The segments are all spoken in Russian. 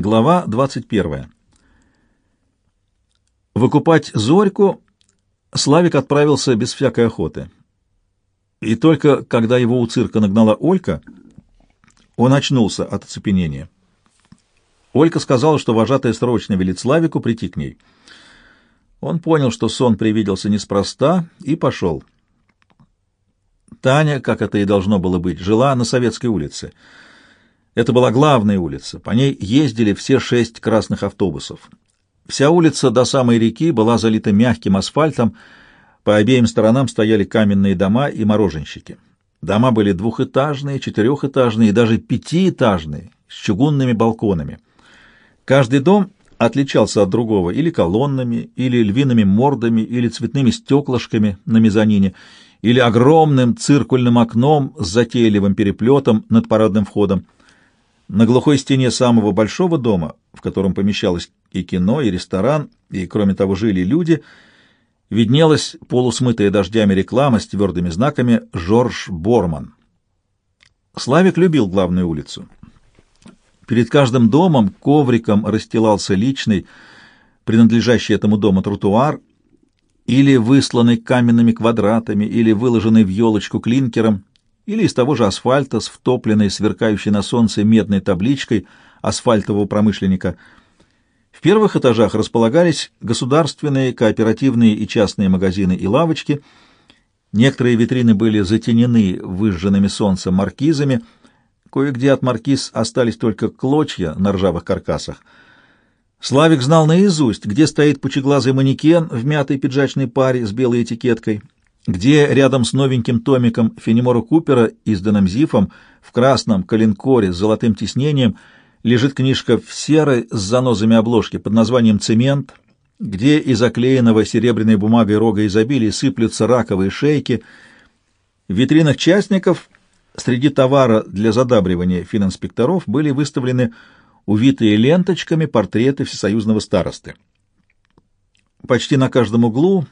Глава 21. Выкупать Зорьку Славик отправился без всякой охоты. И только когда его у цирка нагнала Олька, он очнулся от оцепенения. Олька сказала, что вожатая срочно велит Славику прийти к ней. Он понял, что сон привиделся неспроста, и пошел. Таня, как это и должно было быть, жила на Советской улице — это была главная улица, по ней ездили все шесть красных автобусов. Вся улица до самой реки была залита мягким асфальтом, по обеим сторонам стояли каменные дома и мороженщики. Дома были двухэтажные, четырехэтажные и даже пятиэтажные, с чугунными балконами. Каждый дом отличался от другого или колоннами, или львиными мордами, или цветными стеклышками на мезонине, или огромным циркульным окном с затейливым переплетом над парадным входом. На глухой стене самого большого дома, в котором помещалось и кино, и ресторан, и, кроме того, жили люди, виднелась полусмытая дождями реклама с твердыми знаками «Жорж Борман». Славик любил главную улицу. Перед каждым домом ковриком расстилался личный, принадлежащий этому дому тротуар, или высланный каменными квадратами, или выложенный в елочку клинкером, или из того же асфальта с втопленной, сверкающей на солнце медной табличкой асфальтового промышленника. В первых этажах располагались государственные, кооперативные и частные магазины и лавочки. Некоторые витрины были затенены выжженными солнцем маркизами, кое-где от маркиз остались только клочья на ржавых каркасах. Славик знал наизусть, где стоит пучеглазый манекен в мятой пиджачной паре с белой этикеткой — где рядом с новеньким томиком Фенемора Купера, изданным Зифом, в красном коленкоре с золотым тиснением, лежит книжка в серой с занозами обложки под названием «Цемент», где из заклеенного серебряной бумагой рога изобилия сыплются раковые шейки. В витринах частников среди товара для задабривания фининспекторов были выставлены увитые ленточками портреты всесоюзного старосты. Почти на каждом углу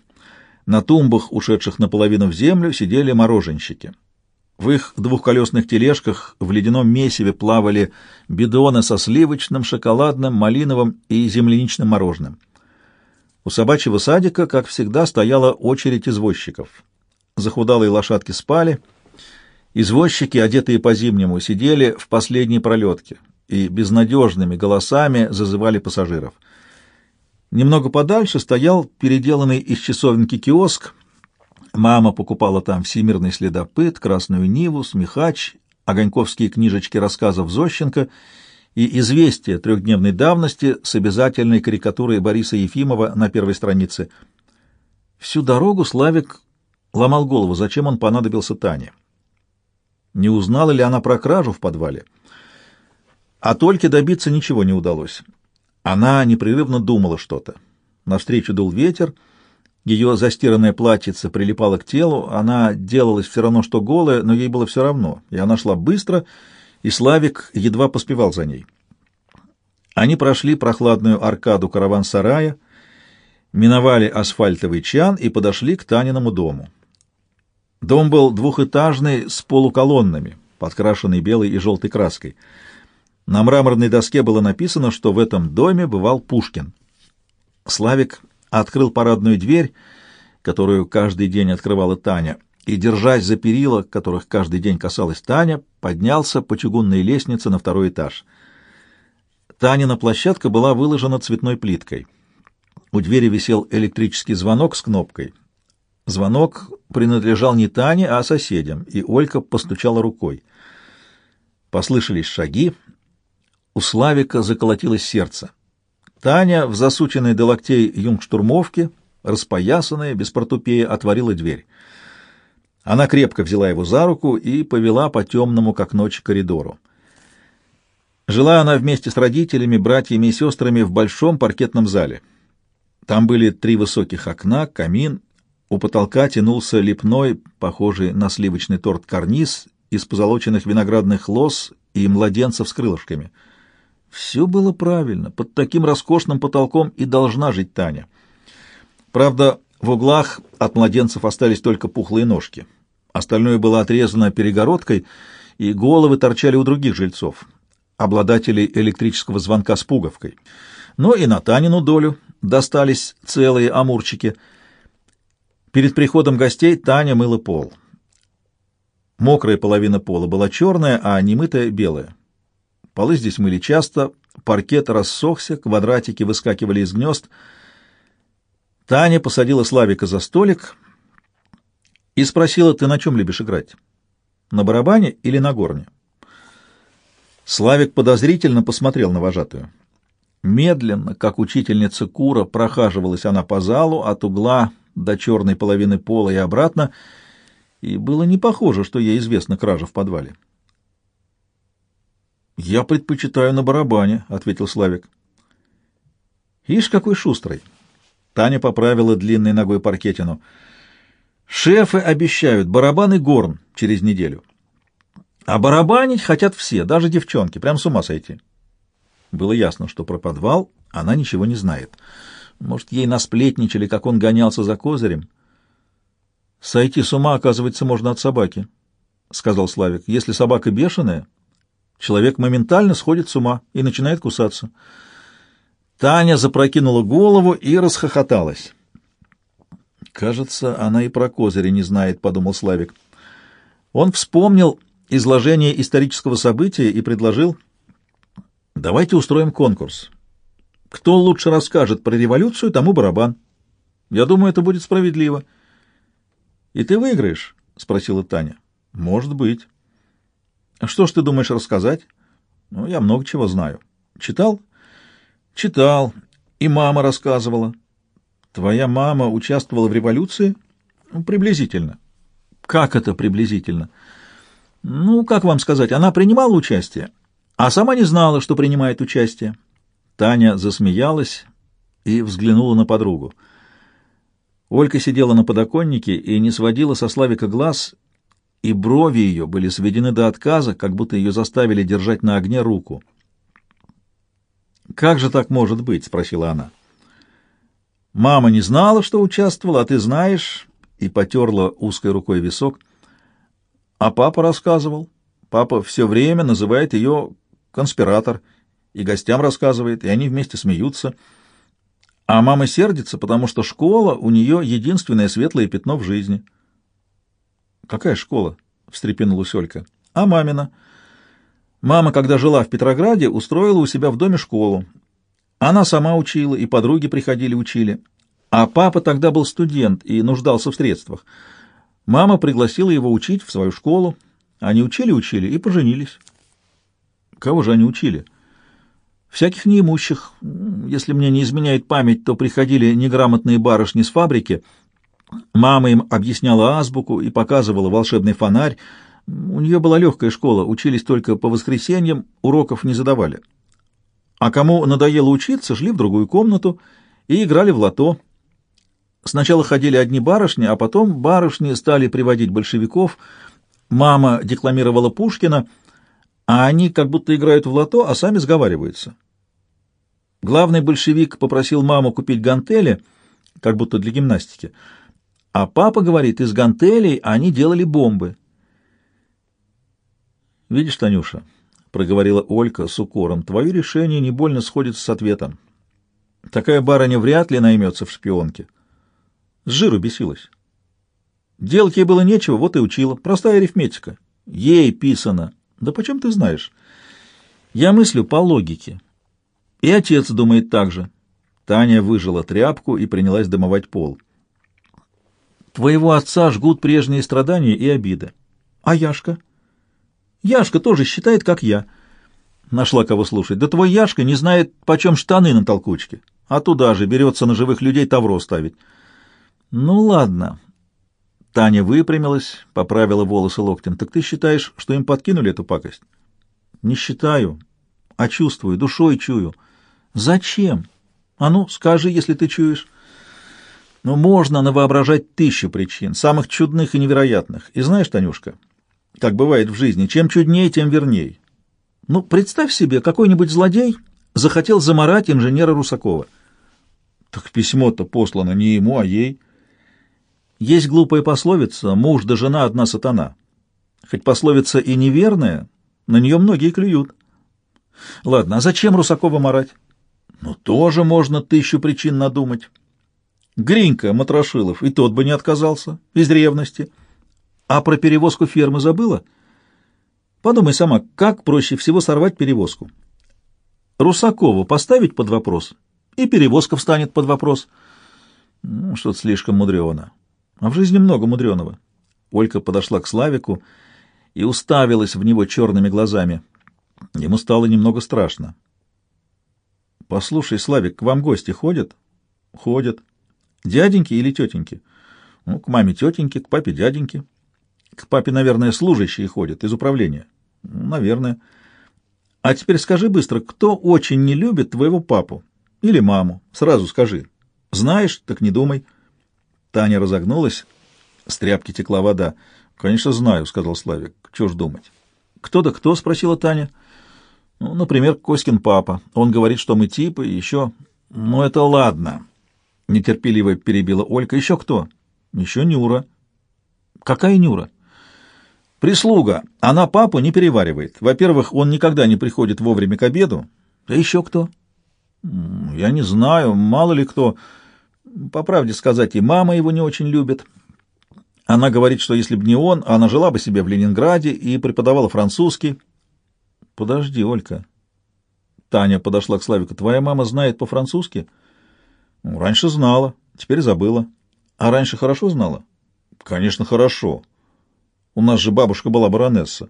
на тумбах, ушедших наполовину в землю, сидели мороженщики. В их двухколесных тележках в ледяном месиве плавали бидоны со сливочным, шоколадным, малиновым и земляничным мороженым. У собачьего садика, как всегда, стояла очередь извозчиков. Захудалые лошадки спали. Извозчики, одетые по-зимнему, сидели в последней пролетке и безнадежными голосами зазывали пассажиров — Немного подальше стоял переделанный из часовенки киоск. Мама покупала там всемирный следопыт, красную Ниву, смехач, огоньковские книжечки рассказов Зощенко и известия трехдневной давности с обязательной карикатурой Бориса Ефимова на первой странице. Всю дорогу Славик ломал голову, зачем он понадобился Тане. Не узнала ли она про кражу в подвале? А только добиться ничего не удалось. Она непрерывно думала что-то. Навстречу дул ветер, ее застиранное платьице прилипало к телу, она делалась все равно, что голая, но ей было все равно, и она шла быстро, и Славик едва поспевал за ней. Они прошли прохладную аркаду караван-сарая, миновали асфальтовый чан и подошли к Таниному дому. Дом был двухэтажный с полуколоннами, подкрашенный белой и желтой краской — на мраморной доске было написано, что в этом доме бывал Пушкин. Славик открыл парадную дверь, которую каждый день открывала Таня, и, держась за перила, которых каждый день касалась Таня, поднялся по чугунной лестнице на второй этаж. Танина площадка была выложена цветной плиткой. У двери висел электрический звонок с кнопкой. Звонок принадлежал не Тане, а соседям, и Олька постучала рукой. Послышались шаги, у Славика заколотилось сердце. Таня в засученной до локтей юнгштурмовке, распоясанная, без портупея, отворила дверь. Она крепко взяла его за руку и повела по темному, как ночь, коридору. Жила она вместе с родителями, братьями и сестрами в большом паркетном зале. Там были три высоких окна, камин, у потолка тянулся лепной, похожий на сливочный торт карниз из позолоченных виноградных лоз и младенцев с крылышками — все было правильно. Под таким роскошным потолком и должна жить Таня. Правда, в углах от младенцев остались только пухлые ножки. Остальное было отрезано перегородкой, и головы торчали у других жильцов. обладателей электрического звонка с пуговкой. Но и на Танину долю достались целые амурчики. Перед приходом гостей Таня мыла пол. Мокрая половина пола была черная, а немытая — белая. Полы здесь мыли часто, паркет рассохся, квадратики выскакивали из гнезд. Таня посадила Славика за столик и спросила, ты на чем любишь играть? На барабане или на горне? Славик подозрительно посмотрел на вожатую. Медленно, как учительница Кура, прохаживалась она по залу от угла до черной половины пола и обратно, и было не похоже, что ей известна кража в подвале. «Я предпочитаю на барабане», — ответил Славик. «Ишь, какой шустрый!» Таня поправила длинной ногой паркетину. «Шефы обещают барабан и горн через неделю. А барабанить хотят все, даже девчонки, прям с ума сойти». Было ясно, что про подвал она ничего не знает. Может, ей насплетничали, как он гонялся за козырем. «Сойти с ума, оказывается, можно от собаки», — сказал Славик. «Если собака бешеная...» человек моментально сходит с ума и начинает кусаться. Таня запрокинула голову и расхохоталась. «Кажется, она и про козыри не знает», — подумал Славик. Он вспомнил изложение исторического события и предложил, «Давайте устроим конкурс. Кто лучше расскажет про революцию, тому барабан. Я думаю, это будет справедливо». «И ты выиграешь?» — спросила Таня. «Может быть». Что ж ты думаешь рассказать? Ну, я много чего знаю. Читал? Читал. И мама рассказывала. Твоя мама участвовала в революции? Ну, приблизительно. Как это приблизительно? Ну, как вам сказать, она принимала участие, а сама не знала, что принимает участие. Таня засмеялась и взглянула на подругу. Олька сидела на подоконнике и не сводила со Славика глаз, и брови ее были сведены до отказа, как будто ее заставили держать на огне руку. «Как же так может быть?» — спросила она. «Мама не знала, что участвовала, а ты знаешь...» И потерла узкой рукой висок. «А папа рассказывал. Папа все время называет ее конспиратор, и гостям рассказывает, и они вместе смеются. А мама сердится, потому что школа у нее единственное светлое пятно в жизни». «Какая школа?» — встрепенулась Олька. «А мамина?» «Мама, когда жила в Петрограде, устроила у себя в доме школу. Она сама учила, и подруги приходили учили. А папа тогда был студент и нуждался в средствах. Мама пригласила его учить в свою школу. Они учили-учили и поженились». «Кого же они учили?» «Всяких неимущих. Если мне не изменяет память, то приходили неграмотные барышни с фабрики» Мама им объясняла азбуку и показывала волшебный фонарь. У нее была легкая школа, учились только по воскресеньям, уроков не задавали. А кому надоело учиться, шли в другую комнату и играли в лото. Сначала ходили одни барышни, а потом барышни стали приводить большевиков. Мама декламировала Пушкина, а они как будто играют в лото, а сами сговариваются. Главный большевик попросил маму купить гантели, как будто для гимнастики — а папа говорит, из гантелей они делали бомбы. «Видишь, Танюша», — проговорила Олька с укором, — «твое решение не больно сходится с ответом. Такая барыня вряд ли наймется в шпионке. С жиру бесилась. Делать ей было нечего, вот и учила. Простая арифметика. Ей писано. Да почем ты знаешь? Я мыслю по логике. И отец думает так же». Таня выжила тряпку и принялась домывать пол. Твоего отца жгут прежние страдания и обиды. А Яшка? Яшка тоже считает, как я. Нашла кого слушать. Да твой Яшка не знает, почем штаны на толкучке. А туда же берется на живых людей тавро ставить. Ну ладно. Таня выпрямилась, поправила волосы локтем. Так ты считаешь, что им подкинули эту пакость? Не считаю, а чувствую, душой чую. Зачем? А ну, скажи, если ты чуешь. Но можно навоображать тысячу причин, самых чудных и невероятных. И знаешь, Танюшка, как бывает в жизни, чем чуднее, тем верней. Ну, представь себе, какой-нибудь злодей захотел заморать инженера Русакова. Так письмо-то послано не ему, а ей. Есть глупая пословица «муж да жена одна сатана». Хоть пословица и неверная, на нее многие клюют. Ладно, а зачем Русакова марать? Ну, тоже можно тысячу причин надумать. Гринька Матрошилов, и тот бы не отказался, из ревности. А про перевозку фермы забыла? Подумай сама, как проще всего сорвать перевозку? Русакову поставить под вопрос, и перевозка встанет под вопрос. Ну, что-то слишком мудрено. А в жизни много мудреного. Олька подошла к Славику и уставилась в него черными глазами. Ему стало немного страшно. «Послушай, Славик, к вам гости ходят?» «Ходят. Дяденьки или тетеньки?» «Ну, к маме тетеньки, к папе дяденьки. К папе, наверное, служащие ходят из управления». Ну, «Наверное. А теперь скажи быстро, кто очень не любит твоего папу или маму? Сразу скажи. Знаешь, так не думай». Таня разогнулась, с тряпки текла вода. «Конечно, знаю», — сказал Славик. «Чего ж думать?» «Кто да кто?» — спросила Таня. Ну, например, Коськин папа. Он говорит, что мы типы, и еще... Ну, это ладно. Нетерпеливо перебила Олька. Еще кто? Еще Нюра. Какая Нюра? Прислуга. Она папу не переваривает. Во-первых, он никогда не приходит вовремя к обеду. А еще кто? Я не знаю, мало ли кто. По правде сказать, и мама его не очень любит. Она говорит, что если бы не он, она жила бы себе в Ленинграде и преподавала французский. Подожди, Олька. Таня подошла к Славику. Твоя мама знает по-французски? Ну, раньше знала, теперь забыла. А раньше хорошо знала? Конечно, хорошо. У нас же бабушка была баронесса.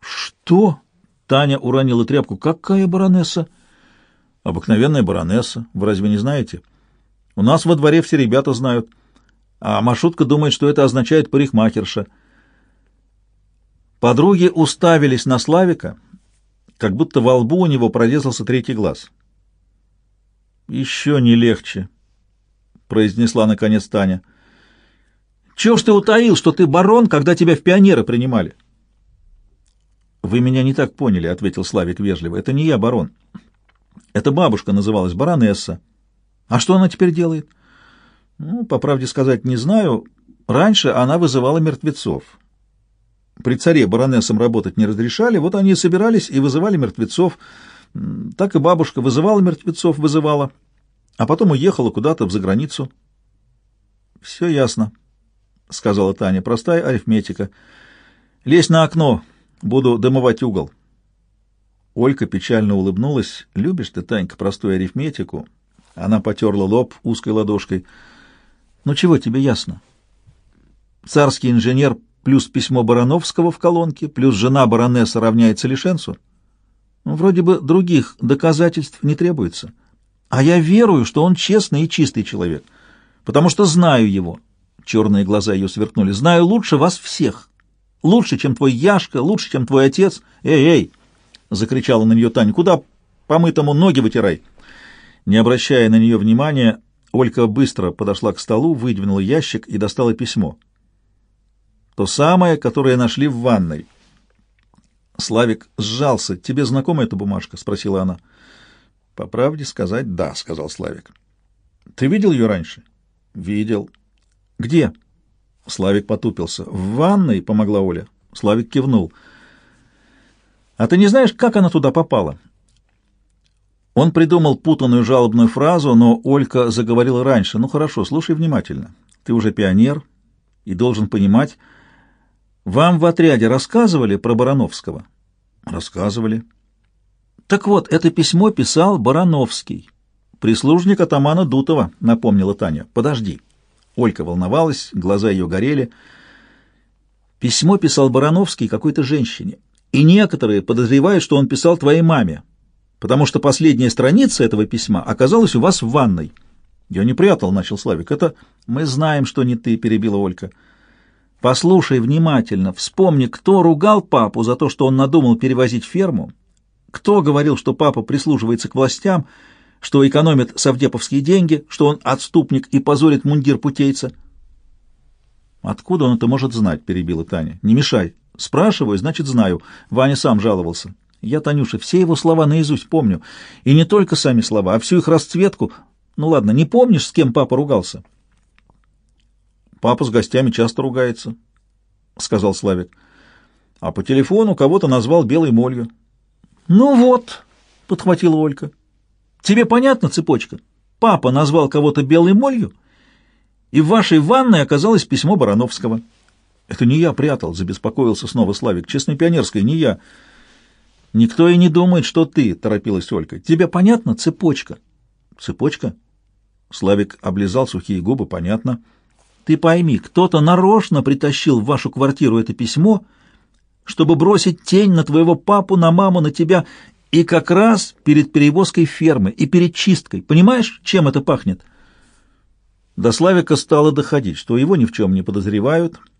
Что? Таня уронила тряпку. Какая баронесса? Обыкновенная баронесса. Вы разве не знаете? У нас во дворе все ребята знают. А Машутка думает, что это означает парикмахерша. Подруги уставились на Славика, как будто во лбу у него прорезался третий глаз. «Еще не легче», — произнесла наконец Таня. «Чего ж ты утаил, что ты барон, когда тебя в пионеры принимали?» «Вы меня не так поняли», — ответил Славик вежливо. «Это не я барон. Это бабушка называлась баронесса. А что она теперь делает?» «Ну, по правде сказать, не знаю. Раньше она вызывала мертвецов». При царе баронессам работать не разрешали, вот они собирались и вызывали мертвецов. Так и бабушка вызывала мертвецов, вызывала, а потом уехала куда-то в заграницу. — Все ясно, — сказала Таня, — простая арифметика. — Лезь на окно, буду дымовать угол. Олька печально улыбнулась. — Любишь ты, Танька, простую арифметику? Она потерла лоб узкой ладошкой. — Ну чего тебе ясно? Царский инженер плюс письмо Барановского в колонке, плюс жена баронесса равняется Лишенцу? Вроде бы других доказательств не требуется. А я верую, что он честный и чистый человек, потому что знаю его. Черные глаза ее сверкнули. Знаю лучше вас всех. Лучше, чем твой Яшка, лучше, чем твой отец. Эй, эй! Закричала на нее Таня. Куда помытому ноги вытирай? Не обращая на нее внимания, Олька быстро подошла к столу, выдвинула ящик и достала письмо. То самое, которое нашли в ванной. Славик сжался. «Тебе знакома эта бумажка?» — спросила она. «По правде сказать, да», — сказал Славик. «Ты видел ее раньше?» «Видел». «Где?» Славик потупился. «В ванной», — помогла Оля. Славик кивнул. «А ты не знаешь, как она туда попала?» Он придумал путанную жалобную фразу, но Олька заговорила раньше. «Ну хорошо, слушай внимательно. Ты уже пионер и должен понимать, вам в отряде рассказывали про Барановского? Рассказывали. Так вот, это письмо писал Барановский, прислужник атамана Дутова, напомнила Таня. Подожди. Олька волновалась, глаза ее горели. Письмо писал Барановский какой-то женщине, и некоторые подозревают, что он писал твоей маме, потому что последняя страница этого письма оказалась у вас в ванной. Я не прятал, начал Славик. Это мы знаем, что не ты, перебила Олька. Послушай внимательно, вспомни, кто ругал папу за то, что он надумал перевозить ферму, кто говорил, что папа прислуживается к властям, что экономит совдеповские деньги, что он отступник и позорит мундир путейца. «Откуда он это может знать?» — перебила Таня. «Не мешай. Спрашиваю, значит, знаю. Ваня сам жаловался. Я, Танюша, все его слова наизусть помню. И не только сами слова, а всю их расцветку. Ну ладно, не помнишь, с кем папа ругался?» Папа с гостями часто ругается, — сказал Славик. А по телефону кого-то назвал белой молью. Ну вот, — подхватила Олька. «Тебе понятна цепочка? Папа назвал кого-то белой молью, и в вашей ванной оказалось письмо Барановского». «Это не я прятал», — забеспокоился снова Славик. «Честно, пионерская, не я». «Никто и не думает, что ты», — торопилась Олька. «Тебе понятна цепочка?» «Цепочка?» Славик облизал сухие губы. «Понятно». «Ты пойми, кто-то нарочно притащил в вашу квартиру это письмо, чтобы бросить тень на твоего папу, на маму, на тебя, и как раз перед перевозкой фермы и перед чисткой. Понимаешь, чем это пахнет?» До Славика стало доходить, что его ни в чем не подозревают, —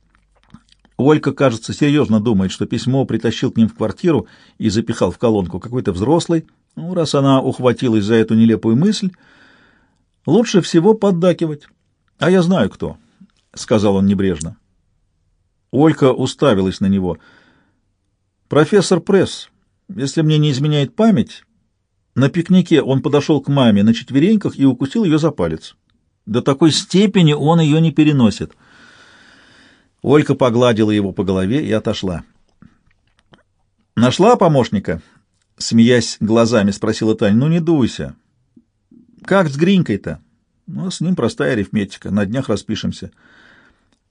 Олька, кажется, серьезно думает, что письмо притащил к ним в квартиру и запихал в колонку какой-то взрослый. Ну, раз она ухватилась за эту нелепую мысль, лучше всего поддакивать. А я знаю, кто, — сказал он небрежно. Олька уставилась на него. Профессор Пресс, если мне не изменяет память, на пикнике он подошел к маме на четвереньках и укусил ее за палец. До такой степени он ее не переносит — Олька погладила его по голове и отошла. «Нашла помощника?» — смеясь глазами, спросила Таня. «Ну, не дуйся. Как с Гринькой-то?» «Ну, с ним простая арифметика. На днях распишемся».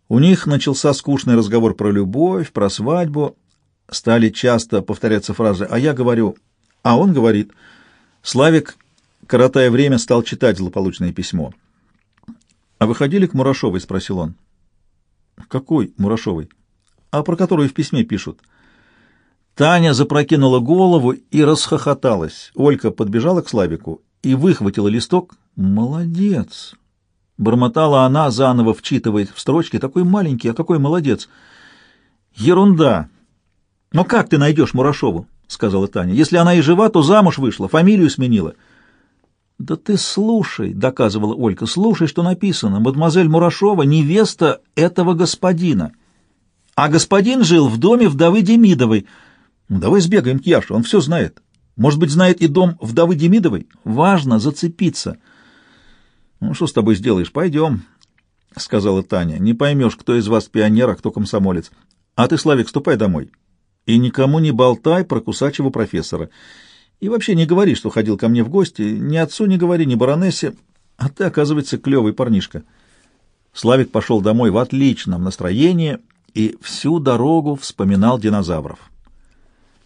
У них начался скучный разговор про любовь, про свадьбу. Стали часто повторяться фразы «а я говорю», а он говорит. Славик, коротая время, стал читать злополучное письмо. «А вы ходили к Мурашовой?» — спросил он. Какой Мурашовой? А про которую в письме пишут. Таня запрокинула голову и расхохоталась. Олька подбежала к Славику и выхватила листок. «Молодец!» Бормотала она, заново вчитываясь в строчки. «Такой маленький, а какой молодец!» «Ерунда! Но как ты найдешь Мурашову?» — сказала Таня. «Если она и жива, то замуж вышла, фамилию сменила». «Да ты слушай», — доказывала Олька, — «слушай, что написано. Мадемуазель Мурашова — невеста этого господина. А господин жил в доме вдовы Демидовой. Ну, давай сбегаем к Яше, он все знает. Может быть, знает и дом вдовы Демидовой? Важно зацепиться». «Ну, что с тобой сделаешь? Пойдем», — сказала Таня. «Не поймешь, кто из вас пионер, а кто комсомолец. А ты, Славик, ступай домой. И никому не болтай про кусачего профессора». И вообще не говори, что ходил ко мне в гости, ни отцу не говори, ни баронессе, а ты, оказывается, клевый парнишка. Славик пошел домой в отличном настроении и всю дорогу вспоминал динозавров.